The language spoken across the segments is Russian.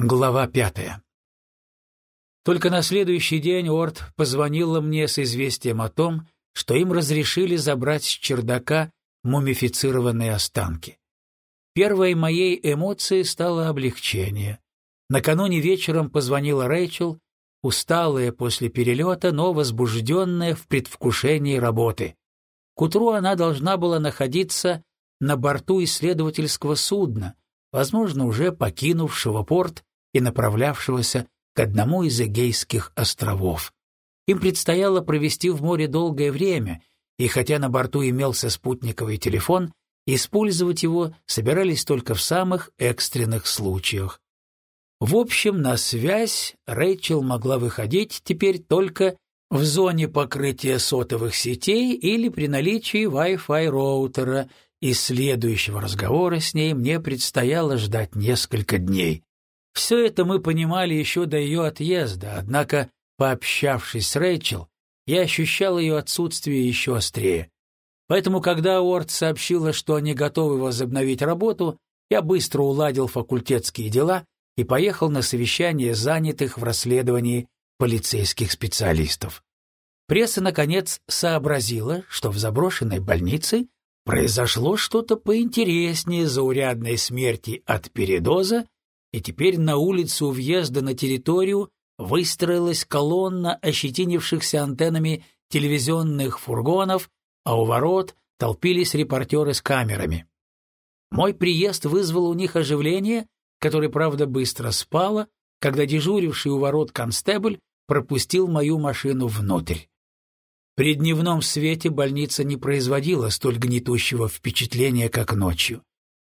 Глава пятая. Только на следующий день Орд позвонила мне с известием о том, что им разрешили забрать с чердака мумифицированные останки. Первой моей эмоцией стало облегчение. Накануне вечером позвонила Рэйчел, усталая после перелета, но возбужденная в предвкушении работы. К утру она должна была находиться на борту исследовательского судна, возможно, уже покинувшего порт и направлявшегося к одному из Эгейских островов. Им предстояло провести в море долгое время, и хотя на борту имелся спутниковый телефон, использовать его собирались только в самых экстренных случаях. В общем, на связь Рэйчел могла выходить теперь только в зоне покрытия сотовых сетей или при наличии Wi-Fi роутера, и следующего разговора с ней мне предстояло ждать несколько дней. Все это мы понимали еще до ее отъезда, однако, пообщавшись с Рэйчел, я ощущал ее отсутствие еще острее. Поэтому, когда Уорд сообщила, что они готовы возобновить работу, я быстро уладил факультетские дела и поехал на совещание занятых в расследовании полицейских специалистов. Пресса, наконец, сообразила, что в заброшенной больнице произошло что-то поинтереснее заурядной смерти от передоза и теперь на улице у въезда на территорию выстроилась колонна ощетинившихся антеннами телевизионных фургонов, а у ворот толпились репортеры с камерами. Мой приезд вызвал у них оживление, которое, правда, быстро спало, когда дежуривший у ворот констебль пропустил мою машину внутрь. При дневном свете больница не производила столь гнетущего впечатления, как ночью.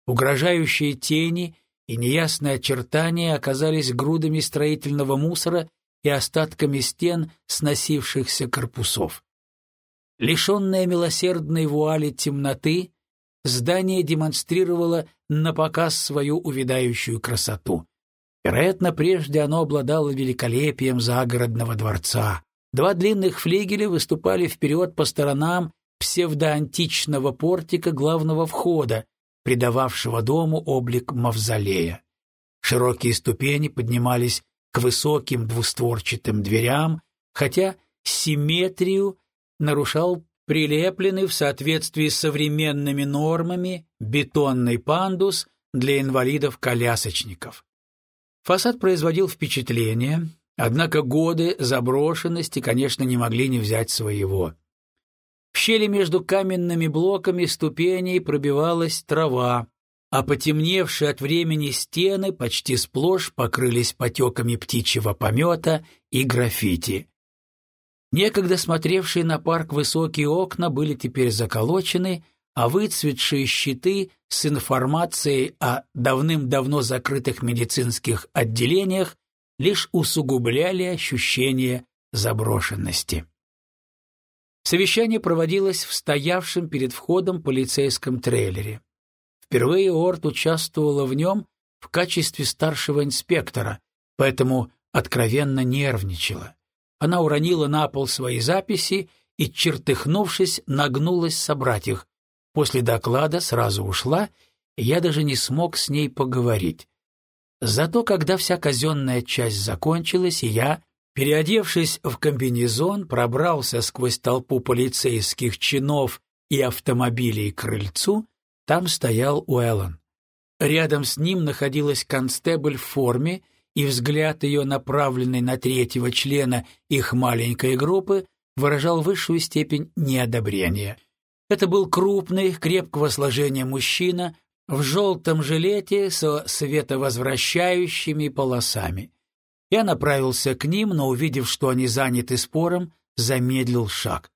Угрожающие тени и неясные очертания оказались грудами строительного мусора и остатками стен сносившихся корпусов. Лишенное милосердной вуали темноты, здание демонстрировало на показ свою увядающую красоту. Вероятно, прежде оно обладало великолепием загородного дворца. Два длинных флигеля выступали вперед по сторонам псевдоантичного портика главного входа, придававшего дому облик мавзолея. Широкие ступени поднимались к высоким двустворчатым дверям, хотя симметрию нарушал прилепленный в соответствии с современными нормами бетонный пандус для инвалидов-колясочников. Фасад производил впечатление, однако годы заброшенности, конечно, не могли не взять своего. В щели между каменными блоками ступеней пробивалась трава, а потемневшие от времени стены почти сплошь покрылись потеками птичьего помета и граффити. Некогда смотревшие на парк высокие окна были теперь заколочены, а выцветшие щиты с информацией о давным-давно закрытых медицинских отделениях лишь усугубляли ощущение заброшенности. Совещание проводилось в стоявшем перед входом полицейском трейлере. Впервые Орт участвовала в нем в качестве старшего инспектора, поэтому откровенно нервничала. Она уронила на пол свои записи и, чертыхнувшись, нагнулась собрать их. После доклада сразу ушла, и я даже не смог с ней поговорить. Зато когда вся казенная часть закончилась, и я Переодевшись в комбинезон, пробрался сквозь толпу полицейских чинов и автомобилей к крыльцу, там стоял Уэллон. Рядом с ним находилась констебль в форме, и взгляд ее, направленный на третьего члена их маленькой группы, выражал высшую степень неодобрения. Это был крупный, крепкого сложения мужчина в желтом жилете со световозвращающими полосами. Я направился к ним, но, увидев, что они заняты спором, замедлил шаг.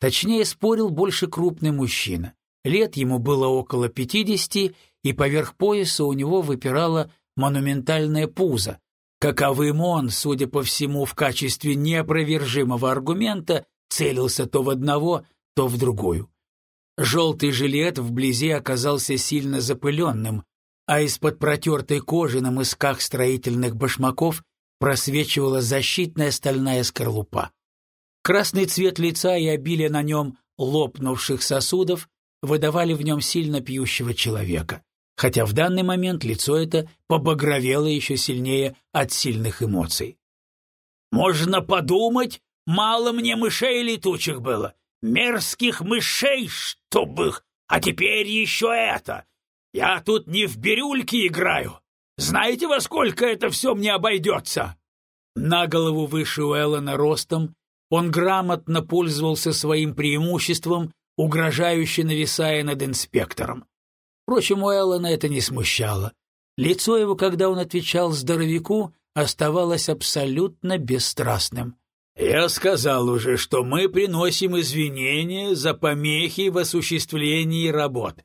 Точнее, спорил больше крупный мужчина. Лет ему было около пятидесяти, и поверх пояса у него выпирало монументальное пузо. Каковым он, судя по всему, в качестве неопровержимого аргумента целился то в одного, то в другую. Желтый жилет вблизи оказался сильно запыленным, а из-под протертой кожи на мысках строительных башмаков просвечивала защитная стальная скорлупа. Красный цвет лица и обилие на нем лопнувших сосудов выдавали в нем сильно пьющего человека. хотя в данный момент лицо это побагровело еще сильнее от сильных эмоций. «Можно подумать, мало мне мышей летучих было. Мерзких мышей, чтоб их! А теперь еще это! Я тут не в бирюльке играю. Знаете, во сколько это все мне обойдется?» На голову выше Уэллона ростом он грамотно пользовался своим преимуществом, угрожающе нависая над инспектором. Впрочем, Уэллона это не смущало. Лицо его, когда он отвечал здоровяку, оставалось абсолютно бесстрастным. «Я сказал уже, что мы приносим извинения за помехи в осуществлении работ.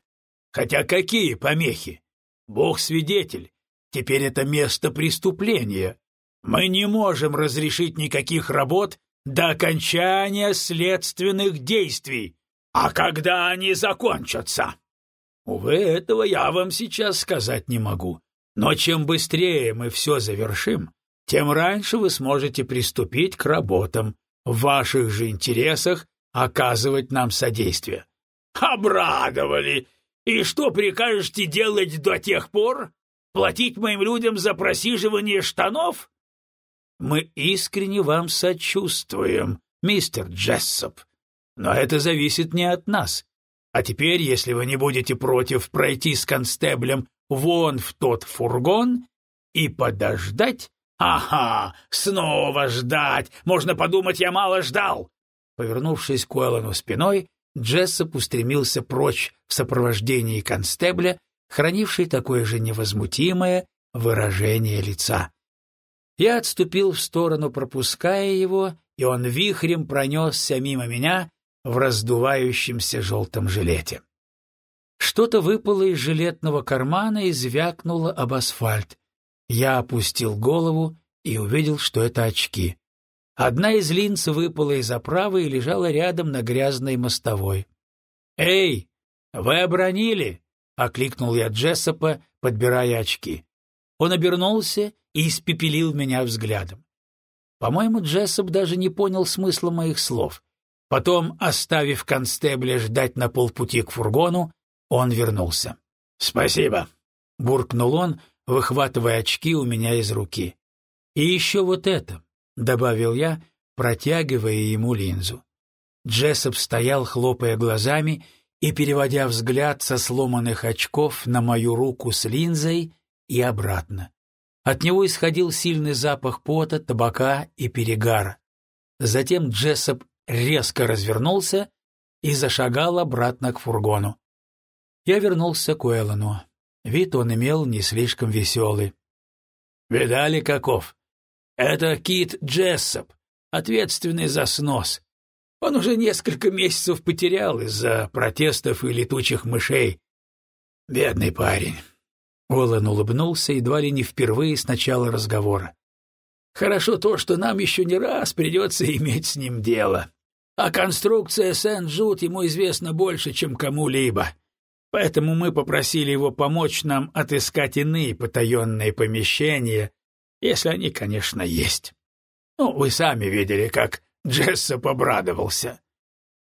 Хотя какие помехи? Бог свидетель, теперь это место преступления. Мы не можем разрешить никаких работ до окончания следственных действий. А когда они закончатся? Увы, этого я вам сейчас сказать не могу. Но чем быстрее мы все завершим, тем раньше вы сможете приступить к работам. В ваших же интересах оказывать нам содействие. Обрадовали! И что прикажете делать до тех пор? Платить моим людям за просиживание штанов? Мы искренне вам сочувствуем, мистер Джессоп. Но это зависит не от нас. А теперь, если вы не будете против пройти с констеблем вон в тот фургон и подождать... Ага, снова ждать! Можно подумать, я мало ждал! Повернувшись к Уэллону спиной, Джессоп устремился прочь в сопровождении констебля, хранивший такое же невозмутимое выражение лица. Я отступил в сторону, пропуская его, и он вихрем пронесся мимо меня в раздувающемся желтом жилете. Что-то выпало из жилетного кармана и звякнуло об асфальт. Я опустил голову и увидел, что это очки. Одна из линз выпала из оправы и лежала рядом на грязной мостовой. «Эй, вы обронили?» — окликнул я Джессопа, подбирая очки. Он обернулся и испепелил меня взглядом. По-моему, Джессоп даже не понял смысла моих слов. Потом, оставив констебля ждать на полпути к фургону, он вернулся. «Спасибо», — буркнул он, выхватывая очки у меня из руки. «И еще вот это», — добавил я, протягивая ему линзу. Джессоп стоял, хлопая глазами и переводя взгляд со сломанных очков на мою руку с линзой и обратно. От него исходил сильный запах пота, табака и перегара. Затем Джессоп резко развернулся и зашагал обратно к фургону. Я вернулся к Уэллону. Вид он имел не слишком веселый. «Видали, каков? Это Кит Джессоп, ответственный за снос. Он уже несколько месяцев потерял из-за протестов и летучих мышей. Бедный парень». Уоллен улыбнулся едва ли не впервые с начала разговора. «Хорошо то, что нам еще не раз придется иметь с ним дело. А конструкция Сен-Джуд ему известна больше, чем кому-либо. Поэтому мы попросили его помочь нам отыскать иные потаенные помещения, если они, конечно, есть. Ну, вы сами видели, как Джессоп обрадовался».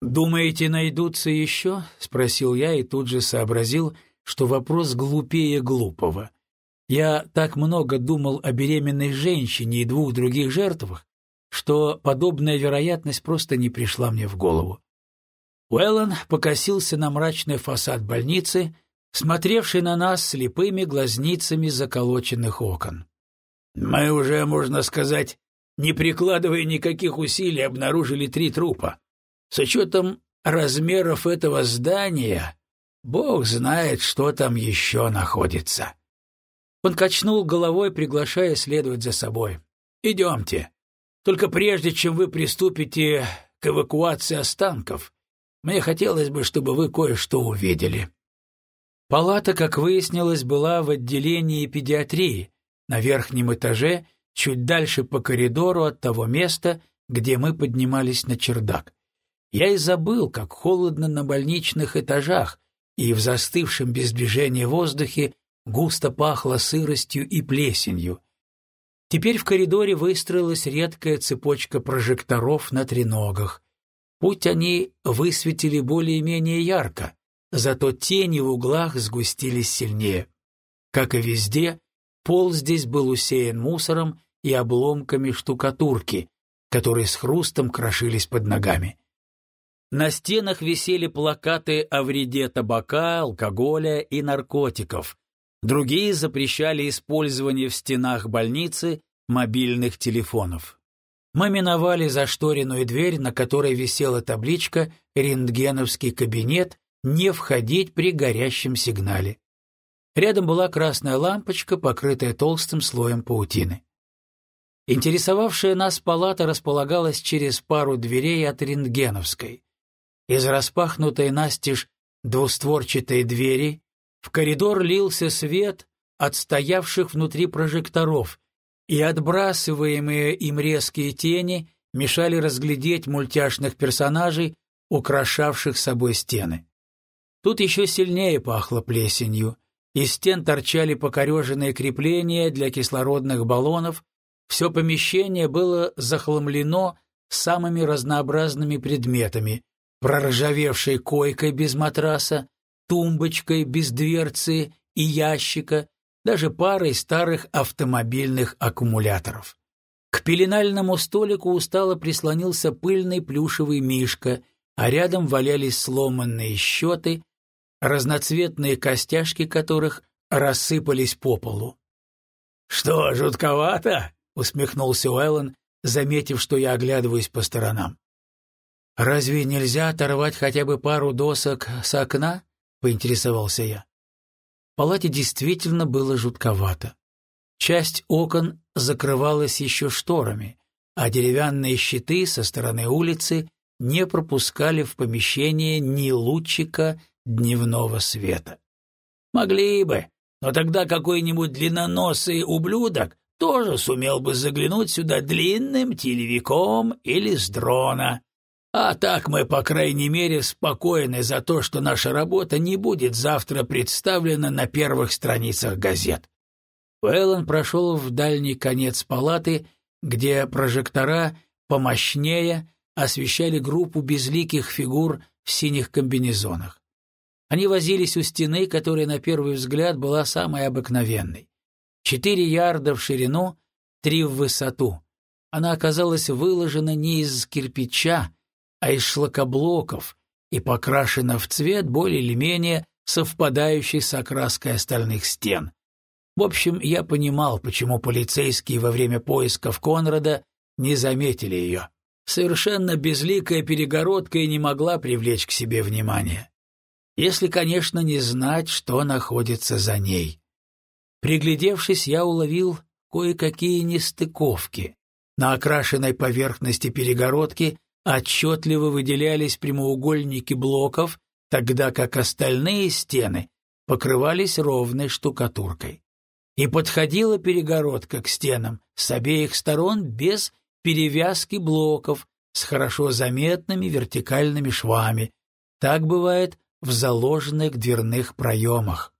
«Думаете, найдутся еще?» — спросил я и тут же сообразил — что вопрос глупее глупого. Я так много думал о беременной женщине и двух других жертвах, что подобная вероятность просто не пришла мне в голову. Уэллон покосился на мрачный фасад больницы, смотревший на нас слепыми глазницами заколоченных окон. «Мы уже, можно сказать, не прикладывая никаких усилий, обнаружили три трупа. С учетом размеров этого здания Бог знает, что там еще находится. Он качнул головой, приглашая следовать за собой. «Идемте. Только прежде, чем вы приступите к эвакуации останков, мне хотелось бы, чтобы вы кое-что увидели». Палата, как выяснилось, была в отделении педиатрии, на верхнем этаже, чуть дальше по коридору от того места, где мы поднимались на чердак. Я и забыл, как холодно на больничных этажах, и в застывшем без движения воздухе густо пахло сыростью и плесенью. Теперь в коридоре выстроилась редкая цепочка прожекторов на треногах. Путь они высветили более-менее ярко, зато тени в углах сгустились сильнее. Как и везде, пол здесь был усеян мусором и обломками штукатурки, которые с хрустом крошились под ногами. На стенах висели плакаты о вреде табака, алкоголя и наркотиков. Другие запрещали использование в стенах больницы мобильных телефонов. Мы миновали зашторенную дверь, на которой висела табличка «Рентгеновский кабинет. Не входить при горящем сигнале». Рядом была красная лампочка, покрытая толстым слоем паутины. Интересовавшая нас палата располагалась через пару дверей от рентгеновской. Из распахнутой настежь двустворчатой двери в коридор лился свет от стоявших внутри прожекторов, и отбрасываемые им резкие тени мешали разглядеть мультяшных персонажей, украшавших собой стены. Тут еще сильнее пахло плесенью. Из стен торчали покореженные крепления для кислородных баллонов, все помещение было захламлено самыми разнообразными предметами, проржавевшей койкой без матраса, тумбочкой без дверцы и ящика, даже парой старых автомобильных аккумуляторов. К пеленальному столику устало прислонился пыльный плюшевый мишка, а рядом валялись сломанные счеты, разноцветные костяшки которых рассыпались по полу. «Что, жутковато?» — усмехнулся Уэллон, заметив, что я оглядываюсь по сторонам. «Разве нельзя оторвать хотя бы пару досок с окна?» — поинтересовался я. В палате действительно было жутковато. Часть окон закрывалась еще шторами, а деревянные щиты со стороны улицы не пропускали в помещение ни лучика дневного света. «Могли бы, но тогда какой-нибудь длинноносый ублюдок тоже сумел бы заглянуть сюда длинным телевиком или с дрона. А так мы, по крайней мере, спокойны за то, что наша работа не будет завтра представлена на первых страницах газет. Уэллон прошел в дальний конец палаты, где прожектора помощнее освещали группу безликих фигур в синих комбинезонах. Они возились у стены, которая на первый взгляд была самой обыкновенной. Четыре ярда в ширину, три в высоту. Она оказалась выложена не из кирпича, а из шлакоблоков и покрашена в цвет более или менее совпадающий с окраской остальных стен. В общем, я понимал, почему полицейские во время поисков Конрада не заметили ее. Совершенно безликая перегородка и не могла привлечь к себе внимание. Если, конечно, не знать, что находится за ней. Приглядевшись, я уловил кое-какие нестыковки. На окрашенной поверхности перегородки отчетливо выделялись прямоугольники блоков, тогда как остальные стены покрывались ровной штукатуркой. И подходила перегородка к стенам с обеих сторон без перевязки блоков с хорошо заметными вертикальными швами. Так бывает в заложенных дверных проемах.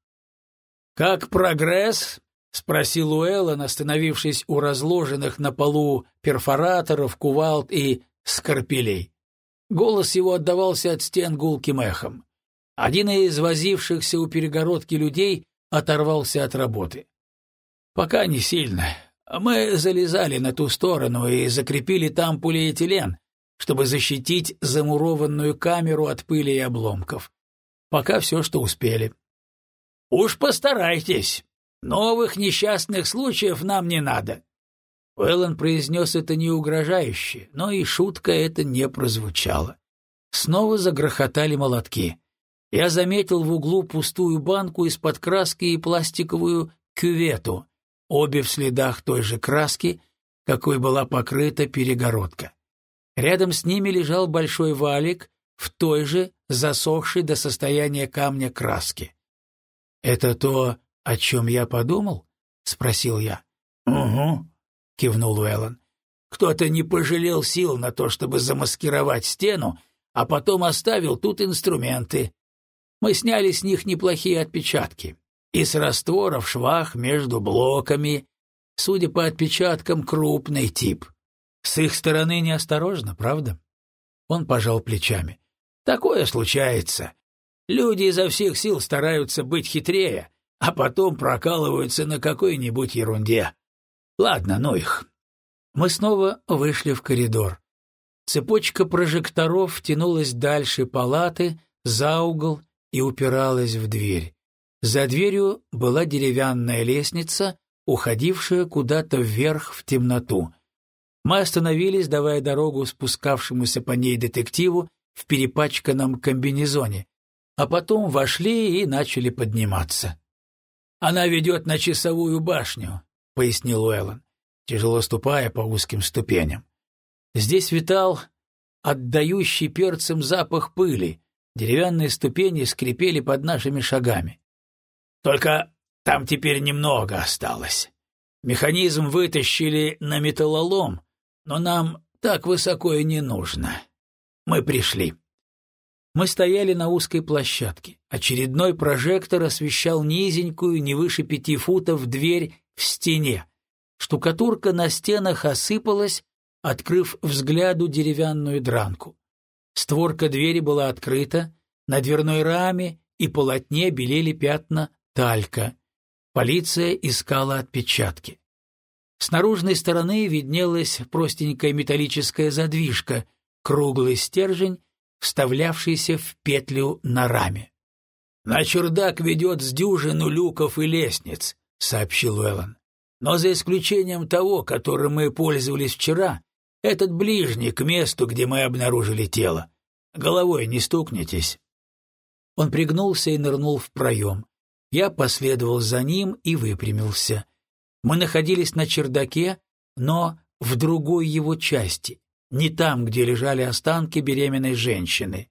«Как прогресс?» — спросил Уэллон, остановившись у разложенных на полу перфораторов, кувалд и скорпелей. Голос его отдавался от стен гулким эхом. Один из возившихся у перегородки людей оторвался от работы. «Пока не сильно. Мы залезали на ту сторону и закрепили там полиэтилен, чтобы защитить замурованную камеру от пыли и обломков. Пока все, что успели. Уж постарайтесь. Новых несчастных случаев нам не надо. Уэллон произнес это не угрожающе, но и шутка эта не прозвучала. Снова загрохотали молотки. Я заметил в углу пустую банку из-под краски и пластиковую кювету, обе в следах той же краски, какой была покрыта перегородка. Рядом с ними лежал большой валик в той же, засохшей до состояния камня краске. «Это то, о чем я подумал?» — спросил я. «Угу», — кивнул Уэллон. «Кто-то не пожалел сил на то, чтобы замаскировать стену, а потом оставил тут инструменты. Мы сняли с них неплохие отпечатки. И с раствора в швах между блоками. Судя по отпечаткам, крупный тип. С их стороны неосторожно, правда?» Он пожал плечами. «Такое случается. Люди изо всех сил стараются быть хитрее, а потом прокалываются на какой-нибудь ерунде. Ладно, ну их. Мы снова вышли в коридор. Цепочка прожекторов тянулась дальше палаты, за угол и упиралась в дверь. За дверью была деревянная лестница, уходившая куда-то вверх в темноту. Мы остановились, давая дорогу спускавшемуся по ней детективу в перепачканном комбинезоне, а потом вошли и начали подниматься. «Она ведет на часовую башню», — пояснил Уэллон, тяжело ступая по узким ступеням. Здесь витал отдающий перцем запах пыли, деревянные ступени скрипели под нашими шагами. «Только там теперь немного осталось. Механизм вытащили на металлолом, но нам так высоко и не нужно. Мы пришли». Мы стояли на узкой площадке. Очередной прожектор освещал низенькую, не выше пяти футов, дверь в стене. Штукатурка на стенах осыпалась, открыв взгляду деревянную дранку. Створка двери была открыта, на дверной раме и полотне белели пятна талька. Полиция искала отпечатки. С наружной стороны виднелась простенькая металлическая задвижка, круглый стержень, вставлявшийся в петлю на раме. «На чердак ведет с дюжину люков и лестниц», — сообщил Уэллон. «Но за исключением того, которым мы пользовались вчера, этот ближний к месту, где мы обнаружили тело. Головой не стукнетесь». Он пригнулся и нырнул в проем. Я последовал за ним и выпрямился. Мы находились на чердаке, но в другой его части, не там, где лежали останки беременной женщины.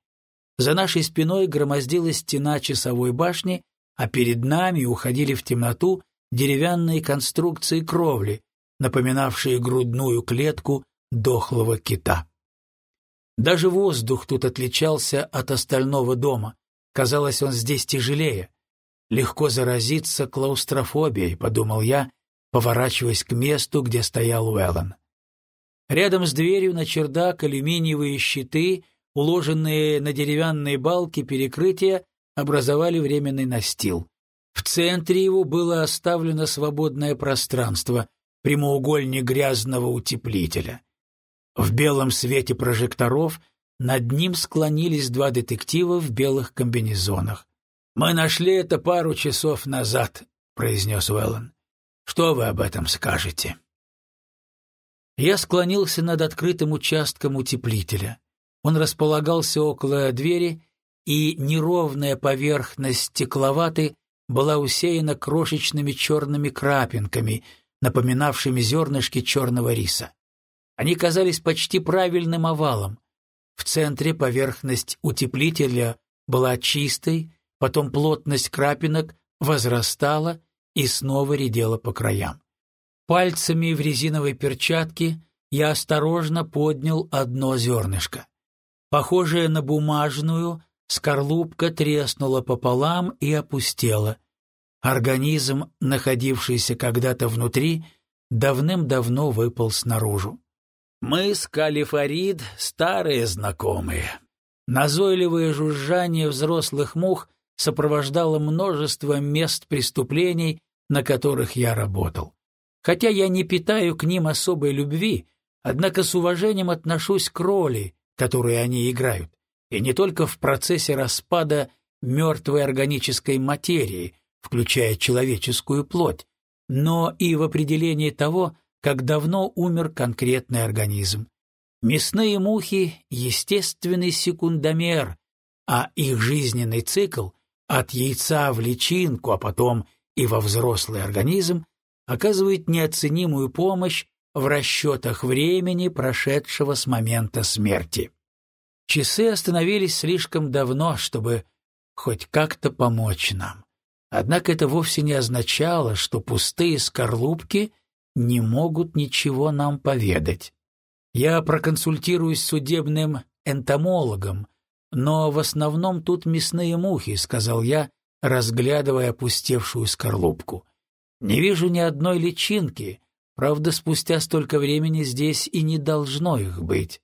За нашей спиной громоздилась стена часовой башни, а перед нами уходили в темноту деревянные конструкции кровли, напоминавшие грудную клетку дохлого кита. Даже воздух тут отличался от остального дома. Казалось, он здесь тяжелее. Легко заразиться клаустрофобией, подумал я, поворачиваясь к месту, где стоял Уэллон. Рядом с дверью на чердак алюминиевые щиты, уложенные на деревянные балки перекрытия, образовали временный настил. В центре его было оставлено свободное пространство, прямоугольник грязного утеплителя. В белом свете прожекторов над ним склонились два детектива в белых комбинезонах. «Мы нашли это пару часов назад», — произнес Уэллон. «Что вы об этом скажете?» Я склонился над открытым участком утеплителя. Он располагался около двери, и неровная поверхность стекловаты была усеяна крошечными черными крапинками, напоминавшими зернышки черного риса. Они казались почти правильным овалом. В центре поверхность утеплителя была чистой, потом плотность крапинок возрастала и снова редела по краям. Пальцами в резиновой перчатке я осторожно поднял одно зернышко. Похожее на бумажную, скорлупка треснула пополам и опустела. Организм, находившийся когда-то внутри, давным-давно выпал снаружи. Мы с Калифарид старые знакомые. Назойливое жужжание взрослых мух сопровождало множество мест преступлений, на которых я работал. Хотя я не питаю к ним особой любви, однако с уважением отношусь к роли, которую они играют, и не только в процессе распада мертвой органической материи, включая человеческую плоть, но и в определении того, как давно умер конкретный организм. Мясные мухи — естественный секундомер, а их жизненный цикл от яйца в личинку, а потом и во взрослый организм оказывает неоценимую помощь в расчетах времени, прошедшего с момента смерти. Часы остановились слишком давно, чтобы хоть как-то помочь нам. Однако это вовсе не означало, что пустые скорлупки не могут ничего нам поведать. Я проконсультируюсь с судебным энтомологом, но в основном тут мясные мухи, сказал я, разглядывая опустевшую скорлупку. Не вижу ни одной личинки, правда, спустя столько времени здесь и не должно их быть.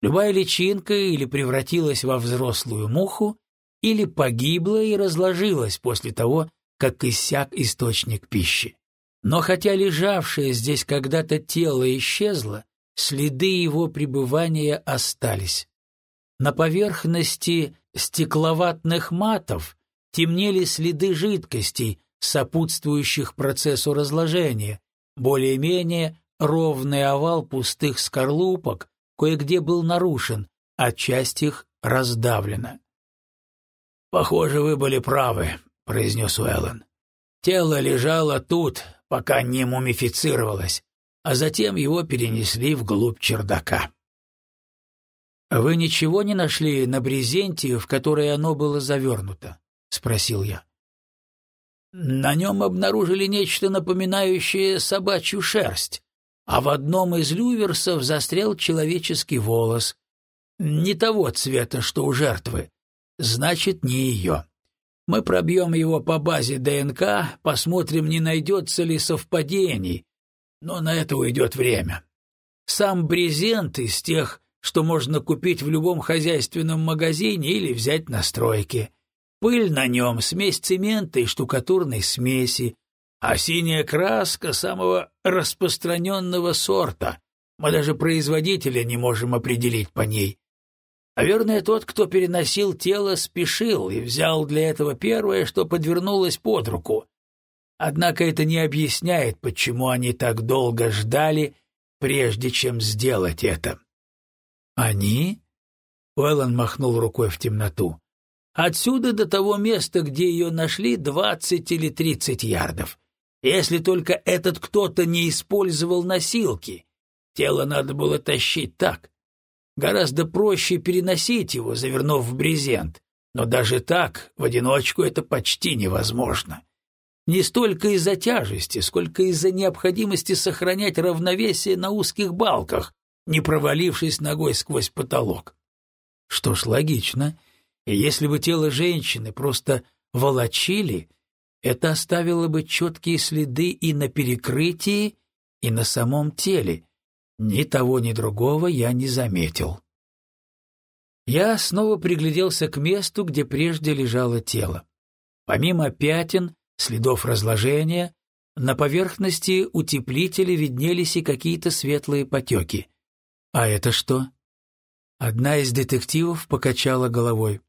Любая личинка или превратилась во взрослую муху, или погибла и разложилась после того, как иссяк источник пищи. Но хотя лежавшее здесь когда-то тело исчезло, следы его пребывания остались. На поверхности стекловатных матов темнели следы жидкостей, сопутствующих процессу разложения, более-менее ровный овал пустых скорлупок кое-где был нарушен, а часть их раздавлена. «Похоже, вы были правы», — произнес Уэллен. «Тело лежало тут, пока не мумифицировалось, а затем его перенесли вглубь чердака». «Вы ничего не нашли на брезенте, в которой оно было завернуто?» — спросил я. На нем обнаружили нечто напоминающее собачью шерсть, а в одном из люверсов застрял человеческий волос. Не того цвета, что у жертвы. Значит, не ее. Мы пробьем его по базе ДНК, посмотрим, не найдется ли совпадений, но на это уйдет время. Сам брезент из тех, что можно купить в любом хозяйственном магазине или взять на стройке. Пыль на нем, смесь цемента и штукатурной смеси, а синяя краска самого распространенного сорта. Мы даже производителя не можем определить по ней. Наверное, тот, кто переносил тело, спешил и взял для этого первое, что подвернулось под руку. Однако это не объясняет, почему они так долго ждали, прежде чем сделать это. «Они?» — Уэллон махнул рукой в темноту. Отсюда до того места, где ее нашли, двадцать или тридцать ярдов. Если только этот кто-то не использовал носилки. Тело надо было тащить так. Гораздо проще переносить его, завернув в брезент. Но даже так, в одиночку, это почти невозможно. Не столько из-за тяжести, сколько из-за необходимости сохранять равновесие на узких балках, не провалившись ногой сквозь потолок. Что ж, логично. И если бы тело женщины просто волочили, это оставило бы четкие следы и на перекрытии, и на самом теле. Ни того, ни другого я не заметил. Я снова пригляделся к месту, где прежде лежало тело. Помимо пятен, следов разложения, на поверхности утеплителя виднелись и какие-то светлые потеки. А это что? Одна из детективов покачала головой.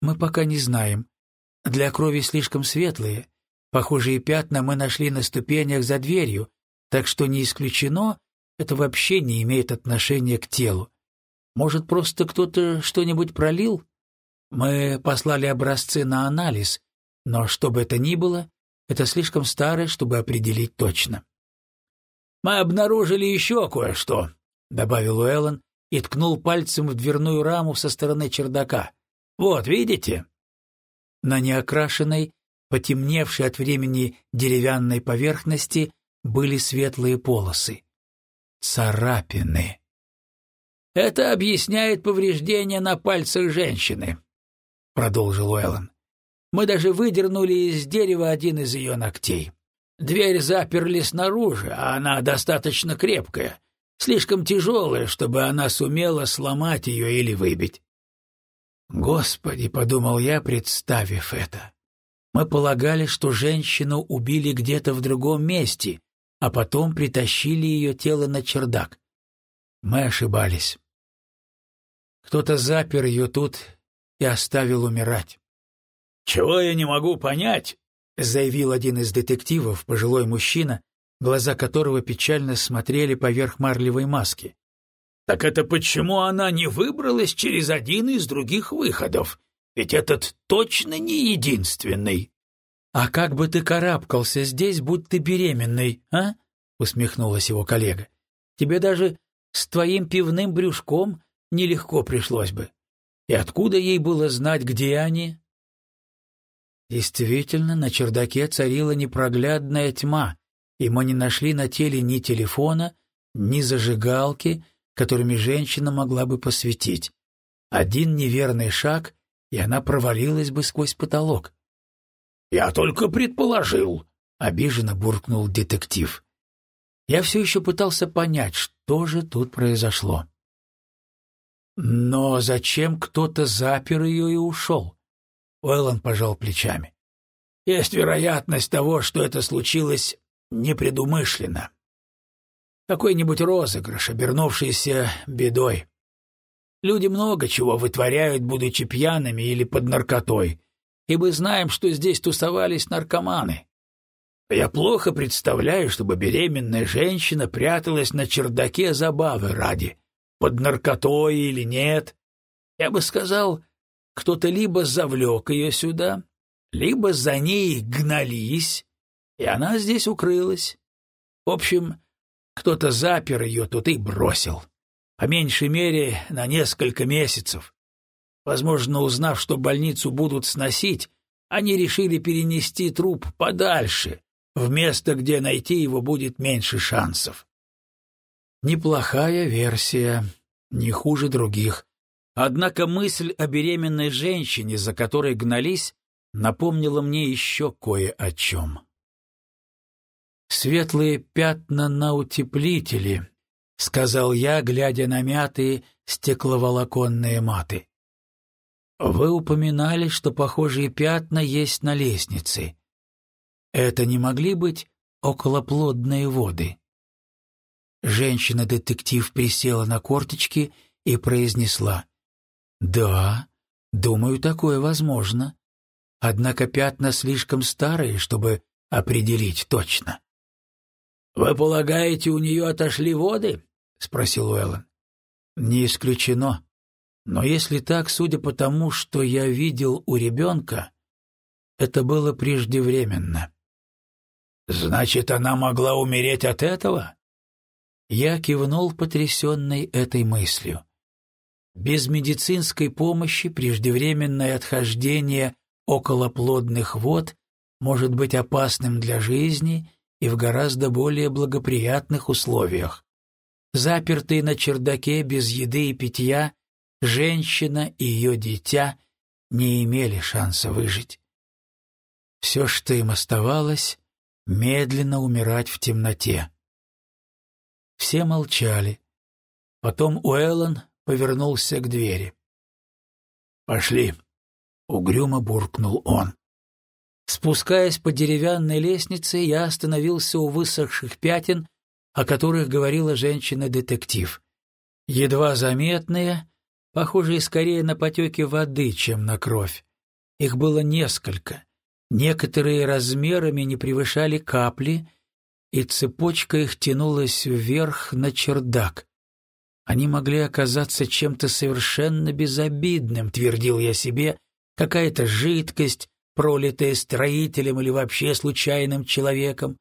Мы пока не знаем. Для крови слишком светлые. Похожие пятна мы нашли на ступенях за дверью, так что не исключено, это вообще не имеет отношения к телу. Может, просто кто-то что-нибудь пролил? Мы послали образцы на анализ, но что бы это ни было, это слишком старое, чтобы определить точно. «Мы обнаружили еще кое-что», — добавил Уэллон и ткнул пальцем в дверную раму со стороны чердака. Вот, видите? На неокрашенной, потемневшей от времени деревянной поверхности были светлые полосы. Царапины. Это объясняет повреждения на пальцах женщины, продолжил Уэллон. Мы даже выдернули из дерева один из ее ногтей. Дверь заперли снаружи, а она достаточно крепкая, слишком тяжелая, чтобы она сумела сломать ее или выбить. Господи, подумал я, представив это. Мы полагали, что женщину убили где-то в другом месте, а потом притащили ее тело на чердак. Мы ошибались. Кто-то запер ее тут и оставил умирать. «Чего я не могу понять?» — заявил один из детективов, пожилой мужчина, глаза которого печально смотрели поверх марлевой маски. Так это почему она не выбралась через один из других выходов? Ведь этот точно не единственный. А как бы ты карабкался здесь, будь ты беременной, а? усмехнулась его коллега. Тебе даже с твоим пивным брюшком нелегко пришлось бы. И откуда ей было знать, где они? Действительно, на чердаке царила непроглядная тьма, и мы не нашли на теле ни телефона, ни зажигалки, которыми женщина могла бы посветить. Один неверный шаг, и она провалилась бы сквозь потолок. «Я только предположил», — обиженно буркнул детектив. Я все еще пытался понять, что же тут произошло. Но зачем кто-то запер ее и ушел? Уэллон пожал плечами. есть вероятность того, что это случилось непредумышленно. Какой-нибудь розыгрыш, обернувшийся бедой. Люди много чего вытворяют, будучи пьяными или под наркотой, и мы знаем, что здесь тусовались наркоманы. Я плохо представляю, чтобы беременная женщина пряталась на чердаке забавы ради, под наркотой или нет. Я бы сказал, кто-то либо завлек ее сюда, либо за ней гнались, и она здесь укрылась. В общем, кто-то запер ее тут и бросил по меньшей мере на несколько месяцев. Возможно, узнав, что больницу будут сносить, они решили перенести труп подальше, в место, где найти его будет меньше шансов. Неплохая версия, не хуже других. Однако мысль о беременной женщине, за которой гнались, напомнила мне еще кое о чем. Светлые пятна на утеплителе, — сказал я, глядя на мятые стекловолоконные маты. «Вы упоминали, что похожие пятна есть на лестнице. Это не могли быть околоплодные воды?» Женщина-детектив присела на корточки и произнесла. «Да, думаю, такое возможно. Однако пятна слишком старые, чтобы определить точно». «Вы полагаете, у нее отошли воды?» — спросил Уэллон. «Не исключено. Но если так, судя по тому, что я видел у ребенка, это было преждевременно». «Значит, она могла умереть от этого?» Я кивнул, потрясенный этой мыслью. Без медицинской помощи преждевременное отхождение околоплодных вод может быть опасным для жизни и в гораздо более благоприятных условиях. Запертые на чердаке без еды и питья, женщина и ее дитя не имели шанса выжить. Все, что им оставалось, медленно умирать в темноте. Все молчали. Потом Уэллон повернулся к двери. «Пошли», — угрюмо буркнул он. Спускаясь по деревянной лестнице, я остановился у высохших пятен, о которых говорила женщина-детектив. Едва заметные, похожие скорее на потеки воды, чем на кровь. Их было несколько. Некоторые размерами не превышали капли, и цепочка их тянулась вверх на чердак. Они могли оказаться чем-то совершенно безобидным, твердил я себе, какая-то жидкость, пролитая строителем или вообще случайным человеком.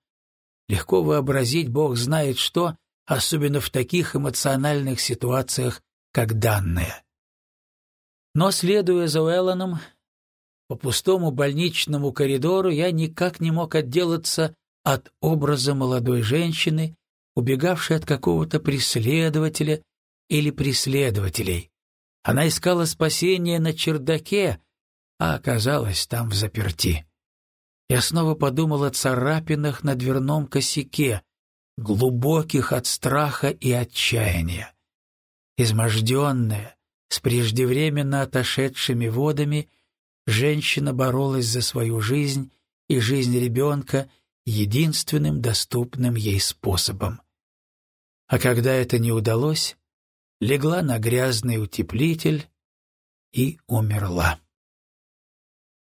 Легко вообразить Бог знает что, особенно в таких эмоциональных ситуациях, как данная. Но, следуя за Уэллоном, по пустому больничному коридору я никак не мог отделаться от образа молодой женщины, убегавшей от какого-то преследователя или преследователей. Она искала спасения на чердаке, а оказалась там в заперти. Я снова подумал о царапинах на дверном косяке, глубоких от страха и отчаяния. Изможденная, с преждевременно отошедшими водами, женщина боролась за свою жизнь и жизнь ребенка единственным доступным ей способом. А когда это не удалось, легла на грязный утеплитель и умерла.